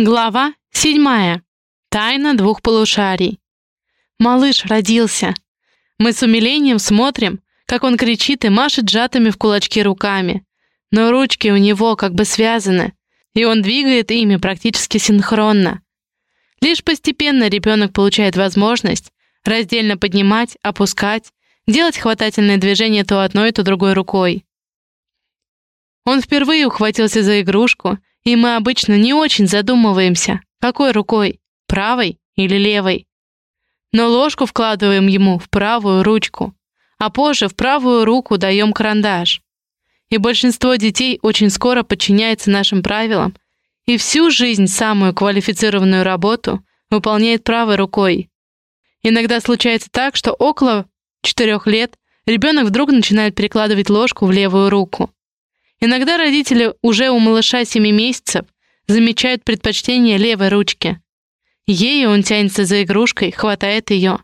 Глава седьмая. Тайна двух полушарий. Малыш родился. Мы с умилением смотрим, как он кричит и машет сжатыми в кулачки руками. Но ручки у него как бы связаны, и он двигает ими практически синхронно. Лишь постепенно ребенок получает возможность раздельно поднимать, опускать, делать хватательные движения то одной, то другой рукой. Он впервые ухватился за игрушку и мы обычно не очень задумываемся, какой рукой, правой или левой. Но ложку вкладываем ему в правую ручку, а позже в правую руку даем карандаш. И большинство детей очень скоро подчиняется нашим правилам и всю жизнь самую квалифицированную работу выполняет правой рукой. Иногда случается так, что около 4 лет ребенок вдруг начинает перекладывать ложку в левую руку. Иногда родители уже у малыша 7 месяцев замечают предпочтение левой ручки. Ею он тянется за игрушкой, хватает ее.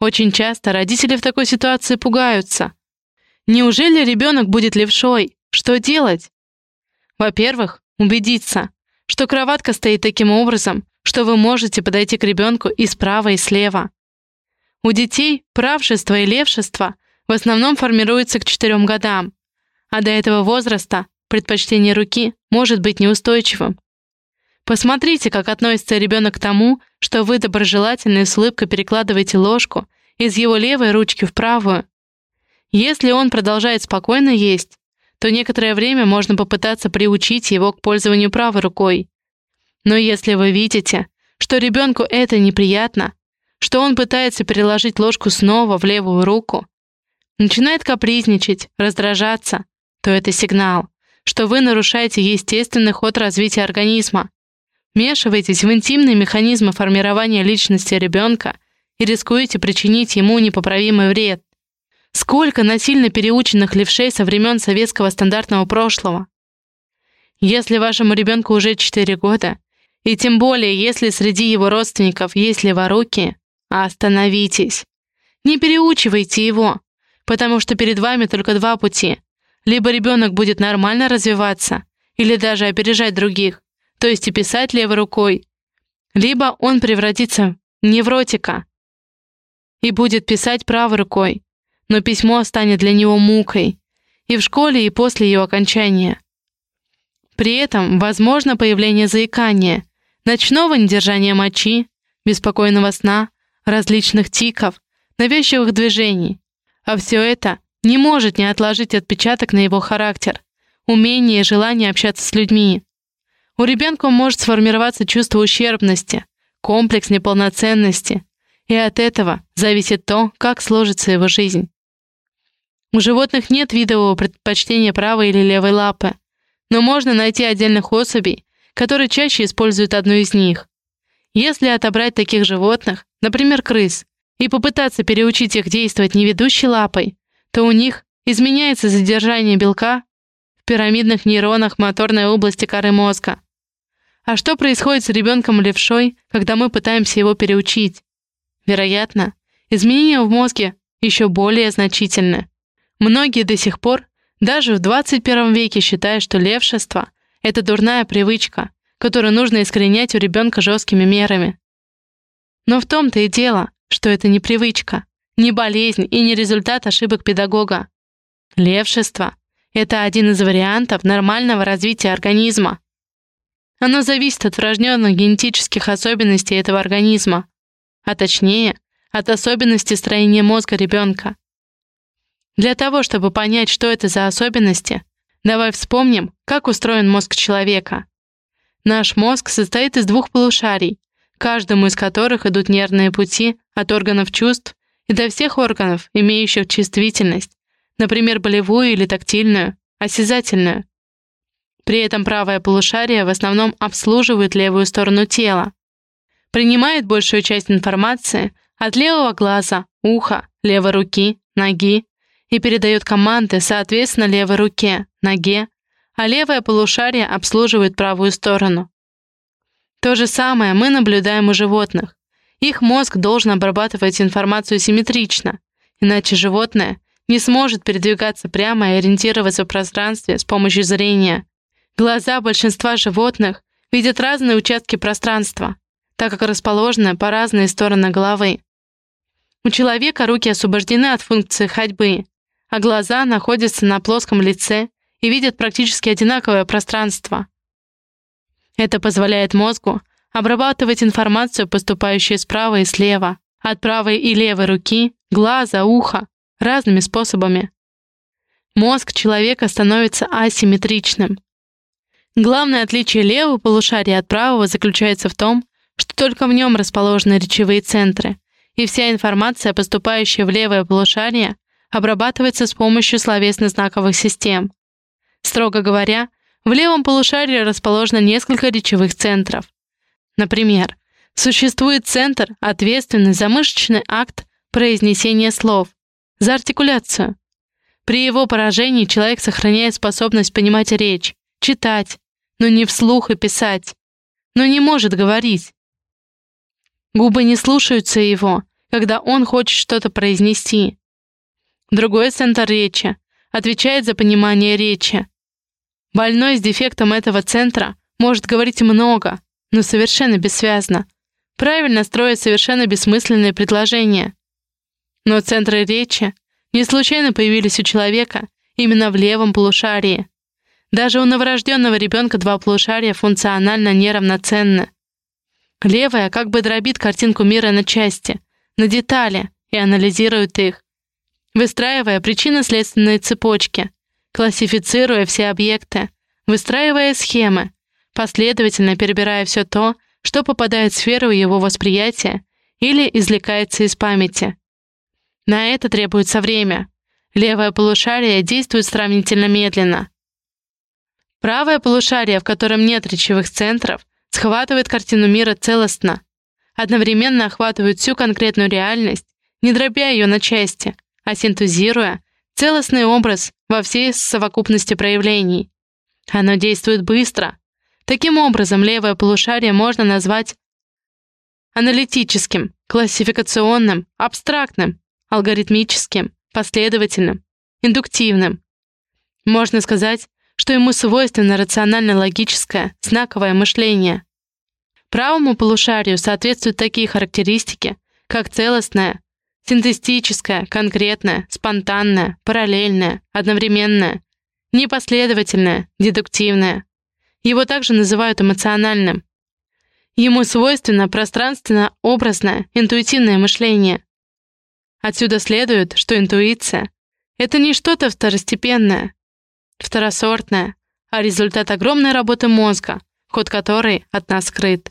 Очень часто родители в такой ситуации пугаются. Неужели ребенок будет левшой? Что делать? Во-первых, убедиться, что кроватка стоит таким образом, что вы можете подойти к ребенку и справа, и слева. У детей правшество и левшество в основном формируются к 4 годам, а до этого возраста предпочтение руки может быть неустойчивым. Посмотрите, как относится ребенок к тому, что вы доброжелательно и с улыбкой перекладываете ложку из его левой ручки в правую. Если он продолжает спокойно есть, то некоторое время можно попытаться приучить его к пользованию правой рукой. Но если вы видите, что ребенку это неприятно, что он пытается переложить ложку снова в левую руку, начинает капризничать, раздражаться, то это сигнал, что вы нарушаете естественный ход развития организма, вмешиваетесь в интимные механизмы формирования личности ребенка и рискуете причинить ему непоправимый вред. Сколько насильно переученных левшей со времен советского стандартного прошлого? Если вашему ребенку уже 4 года, и тем более, если среди его родственников есть леворуки, остановитесь. Не переучивайте его, потому что перед вами только два пути либо ребенок будет нормально развиваться, или даже опережать других, то есть и писать левой рукой, либо он превратится в невротика и будет писать правой рукой, но письмо станет для него мукой и в школе, и после ее окончания. При этом возможно появление заикания, ночного недержания мочи, беспокойного сна, различных тиков, навязчивых движений. А все это не может не отложить отпечаток на его характер, умение и желание общаться с людьми. У ребенка может сформироваться чувство ущербности, комплекс неполноценности, и от этого зависит то, как сложится его жизнь. У животных нет видового предпочтения правой или левой лапы, но можно найти отдельных особей, которые чаще используют одну из них. Если отобрать таких животных, например, крыс, и попытаться переучить их действовать не ведущей лапой, то у них изменяется задержание белка в пирамидных нейронах моторной области коры мозга. А что происходит с ребенком левшой, когда мы пытаемся его переучить? Вероятно, изменения в мозге еще более значительны. Многие до сих пор, даже в 21 веке, считают, что левшество — это дурная привычка, которую нужно искоренять у ребенка жесткими мерами. Но в том-то и дело, что это не привычка, не болезнь и не результат ошибок педагога. Левшество — это один из вариантов нормального развития организма. Оно зависит от врожденных генетических особенностей этого организма, а точнее, от особенностей строения мозга ребенка. Для того, чтобы понять, что это за особенности, давай вспомним, как устроен мозг человека. Наш мозг состоит из двух полушарий, каждому из которых идут нервные пути от органов чувств и до всех органов, имеющих чувствительность, например, болевую или тактильную, осязательную. При этом правое полушарие в основном обслуживает левую сторону тела, принимает большую часть информации от левого глаза, уха, левой руки, ноги и передает команды, соответственно, левой руке, ноге, а левое полушарие обслуживает правую сторону. То же самое мы наблюдаем у животных. Их мозг должен обрабатывать информацию симметрично, иначе животное не сможет передвигаться прямо и ориентироваться в пространстве с помощью зрения. Глаза большинства животных видят разные участки пространства, так как расположены по разные стороны головы. У человека руки освобождены от функции ходьбы, а глаза находятся на плоском лице и видят практически одинаковое пространство. Это позволяет мозгу обрабатывать информацию, поступающую справа и слева, от правой и левой руки, глаза, уха, разными способами. Мозг человека становится асимметричным. Главное отличие левого полушария от правого заключается в том, что только в нем расположены речевые центры, и вся информация, поступающая в левое полушарие, обрабатывается с помощью словесно-знаковых систем. Строго говоря, в левом полушарии расположено несколько речевых центров. Например, существует центр, ответственный за мышечный акт произнесения слов, за артикуляцию. При его поражении человек сохраняет способность понимать речь, читать, но не вслух и писать, но не может говорить. Губы не слушаются его, когда он хочет что-то произнести. Другой центр речи отвечает за понимание речи. Больной с дефектом этого центра может говорить много, но совершенно бессвязно, правильно строить совершенно бессмысленные предложения. Но центры речи не случайно появились у человека именно в левом полушарии. Даже у новорожденного ребенка два полушария функционально неравноценны. Левая как бы дробит картинку мира на части, на детали и анализирует их, выстраивая причинно-следственные цепочки, классифицируя все объекты, выстраивая схемы, последовательно перебирая все то, что попадает в сферу его восприятия или извлекается из памяти. На это требуется время. Левое полушарие действует сравнительно медленно. Правое полушарие, в котором нет речевых центров, схватывает картину мира целостно, одновременно охватывает всю конкретную реальность, не дробя ее на части, а синтезируя целостный образ во всей совокупности проявлений. Оно действует быстро. Таким образом, левое полушарие можно назвать аналитическим, классификационным, абстрактным, алгоритмическим, последовательным, индуктивным. Можно сказать, что ему свойственно рационально-логическое, знаковое мышление. Правому полушарию соответствуют такие характеристики, как целостное, синтестическое, конкретное, спонтанное, параллельное, одновременное, непоследовательное, дедуктивное. Его также называют эмоциональным. Ему свойственно пространственно-образное, интуитивное мышление. Отсюда следует, что интуиция — это не что-то второстепенное, второсортная, а результат огромной работы мозга, ход которой от нас скрыт.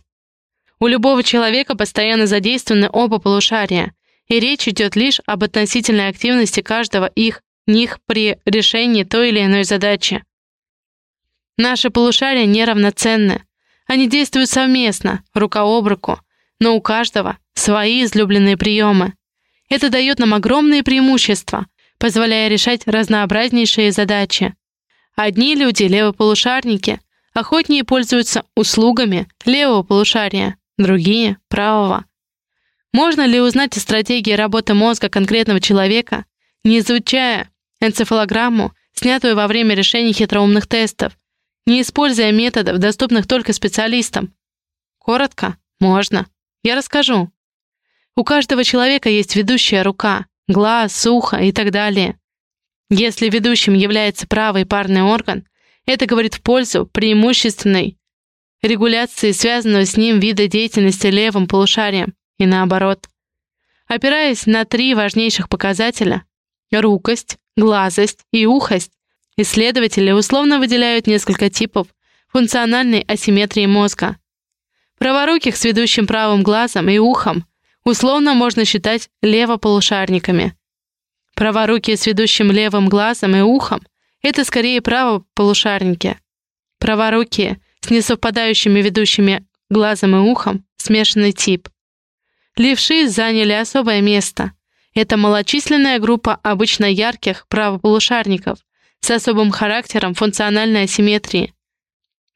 У любого человека постоянно задействованы оба полушария, и речь идет лишь об относительной активности каждого их, них при решении той или иной задачи. Наши полушария неравноценны. Они действуют совместно, рука об руку, но у каждого свои излюбленные приемы. Это дает нам огромные преимущества, позволяя решать разнообразнейшие задачи. Одни люди, левополушарники, охотнее пользуются услугами левого полушария, другие — правого. Можно ли узнать о стратегии работы мозга конкретного человека, не изучая энцефалограмму, снятую во время решения хитроумных тестов, не используя методов, доступных только специалистам? Коротко? Можно. Я расскажу. У каждого человека есть ведущая рука, глаз, ухо и так далее. Если ведущим является правый парный орган, это говорит в пользу преимущественной регуляции связанного с ним вида деятельности левым полушарием и наоборот. Опираясь на три важнейших показателя — рукость, глазость и ухость, исследователи условно выделяют несколько типов функциональной асимметрии мозга. Праворуких с ведущим правым глазом и ухом условно можно считать левополушарниками, Праворукие с ведущим левым глазом и ухом — это скорее правополушарники. Праворукие с несовпадающими ведущими глазом и ухом — смешанный тип. Левши заняли особое место. Это малочисленная группа обычно ярких правополушарников с особым характером функциональной асимметрии.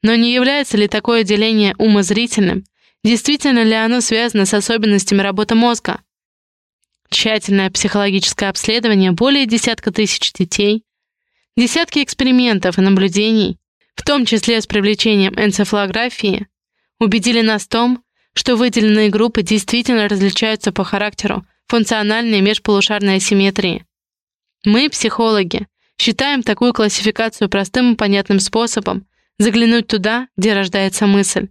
Но не является ли такое деление умозрительным? Действительно ли оно связано с особенностями работы мозга? тщательное психологическое обследование более десятка тысяч детей, десятки экспериментов и наблюдений, в том числе с привлечением энцефалографии, убедили нас в том, что выделенные группы действительно различаются по характеру функциональной межполушарной асимметрии. Мы, психологи, считаем такую классификацию простым и понятным способом заглянуть туда, где рождается мысль.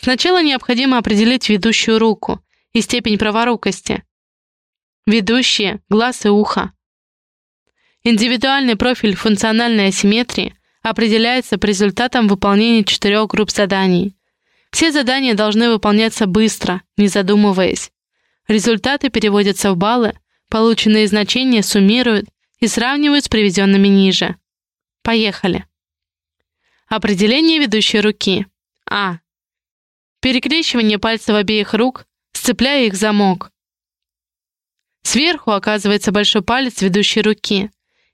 Сначала необходимо определить ведущую руку и степень праворукости. Ведущие — глаз и ухо. Индивидуальный профиль функциональной асимметрии определяется по результатам выполнения четырех групп заданий. Все задания должны выполняться быстро, не задумываясь. Результаты переводятся в баллы, полученные значения суммируют и сравнивают с приведенными ниже. Поехали. Определение ведущей руки. А. Перекрещивание пальцев обеих рук, сцепляя их в замок. Сверху оказывается большой палец ведущей руки.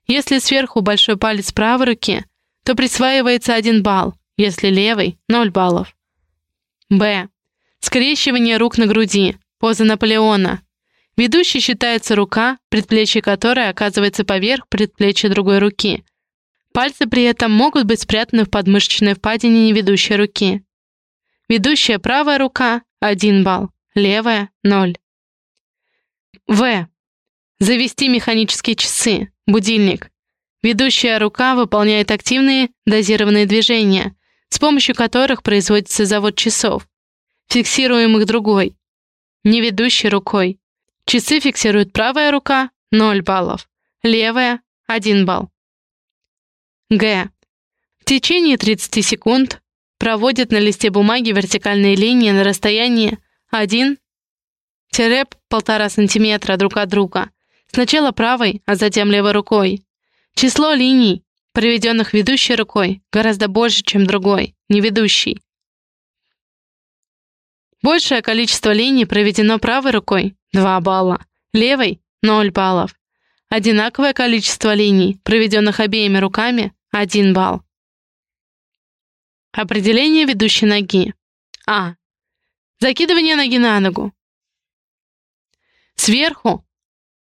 Если сверху большой палец правой руки, то присваивается 1 балл, если левый — 0 баллов. Б. Скрещивание рук на груди, поза Наполеона. Ведущей считается рука, предплечье которой оказывается поверх предплечья другой руки. Пальцы при этом могут быть спрятаны в подмышечной впадине неведущей руки. Ведущая правая рука — 1 балл, левая — 0. В. Завести механические часы, будильник. Ведущая рука выполняет активные дозированные движения, с помощью которых производится завод часов, фиксируемых другой, не ведущей рукой. Часы фиксирует правая рука — 0 баллов, левая — 1 балл. Г. В течение 30 секунд проводят на листе бумаги вертикальные линии на расстоянии 1-1,5 см друг от друга, сначала правой, а затем левой рукой. Число линий, проведенных ведущей рукой, гораздо больше, чем другой, не ведущей. Большее количество линий проведено правой рукой — 2 балла, левой — 0 баллов. Одинаковое количество линий, проведенных обеими руками — 1 балл. Определение ведущей ноги. А. Закидывание ноги на ногу. Сверху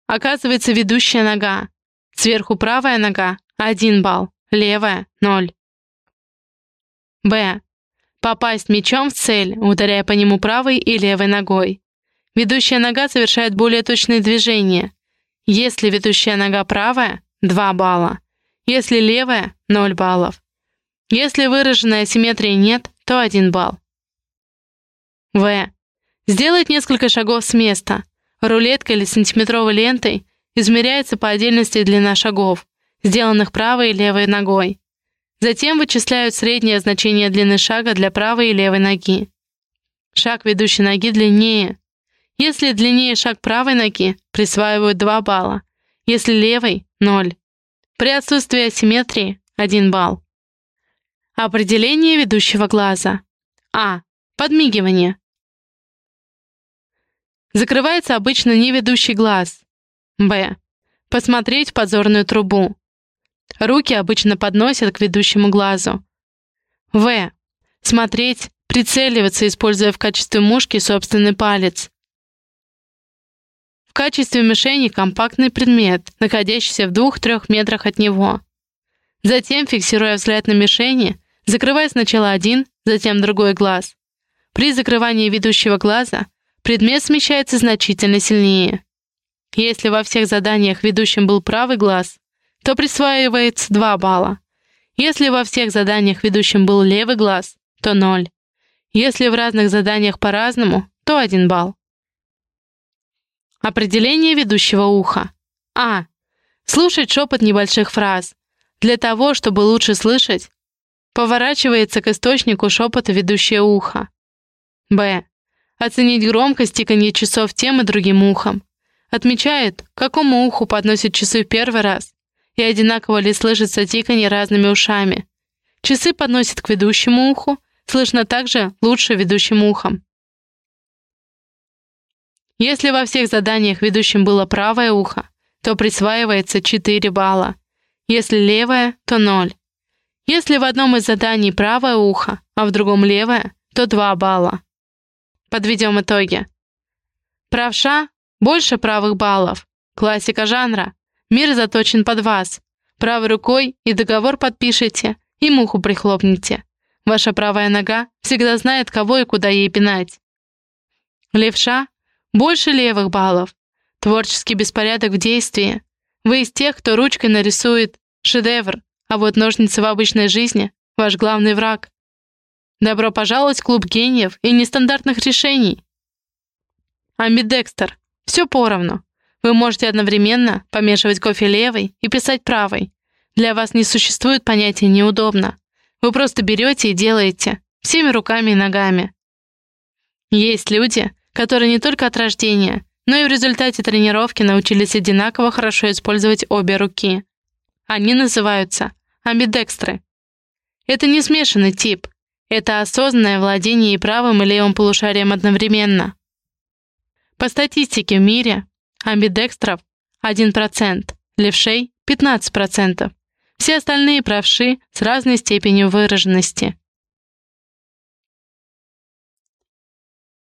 оказывается ведущая нога. Сверху правая нога — 1 балл, левая — 0. Б. Попасть мячом в цель, ударяя по нему правой и левой ногой. Ведущая нога совершает более точные движения. Если ведущая нога правая — 2 балла. Если левая — 0 баллов. Если выраженной асимметрии нет, то 1 балл. В. Сделать несколько шагов с места. Рулеткой или сантиметровой лентой измеряется по отдельности длина шагов, сделанных правой и левой ногой. Затем вычисляют среднее значение длины шага для правой и левой ноги. Шаг ведущей ноги длиннее. Если длиннее шаг правой ноги, присваивают 2 балла. Если левой — 0. При отсутствии асимметрии — 1 балл. Определение ведущего глаза. А. Подмигивание. Закрывается обычно неведущий глаз. Б. Посмотреть в подзорную трубу. Руки обычно подносят к ведущему глазу. В. Смотреть, прицеливаться, используя в качестве мушки собственный палец. В качестве мишени компактный предмет, находящийся в 2-3 метрах от него. Затем, фиксируя взгляд на мишени, закрывая сначала один, затем другой глаз. При закрывании ведущего глаза предмет смещается значительно сильнее. Если во всех заданиях ведущим был правый глаз, то присваивается 2 балла. Если во всех заданиях ведущим был левый глаз, то 0. Если в разных заданиях по-разному, то 1 балл. Определение ведущего уха. А. Слушать шепот небольших фраз. Для того, чтобы лучше слышать, поворачивается к источнику шепота ведущее ухо. Б. Оценить громкость тиканья часов тем и другим ухом. Отмечает, какому уху подносят часы в первый раз, и одинаково ли слышится тиканье разными ушами. Часы подносят к ведущему уху, слышно также лучше ведущим ухом. Если во всех заданиях ведущим было правое ухо, то присваивается 4 балла. Если левое, то 0. Если в одном из заданий правое ухо, а в другом левое, то 2 балла. Подведем итоги. Правша — больше правых баллов. Классика жанра. Мир заточен под вас. Правой рукой и договор подпишите, и муху прихлопните. Ваша правая нога всегда знает, кого и куда ей пинать. Левша — больше левых баллов. Творческий беспорядок в действии. Вы из тех, кто ручкой нарисует шедевр, а вот ножницы в обычной жизни — ваш главный враг. Добро пожаловать в клуб гениев и нестандартных решений. Амбидекстер. Все поровну. Вы можете одновременно помешивать кофе левой и писать правой. Для вас не существует понятия «неудобно». Вы просто берете и делаете. Всеми руками и ногами. Есть люди, которые не только от рождения, но и в результате тренировки научились одинаково хорошо использовать обе руки. Они называются амбидекстры. Это не смешанный тип, это осознанное владение и правым и левым полушарием одновременно. По статистике в мире амбидекстров 1%, левшей 15%. Все остальные правши с разной степенью выраженности.